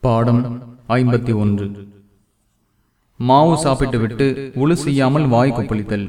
பாடம் ஐம்பத்தி ஒன்று. மாவு சாப்பிட்டு விட்டு உழு செய்யாமல் வாய் கொப்பளித்தல்.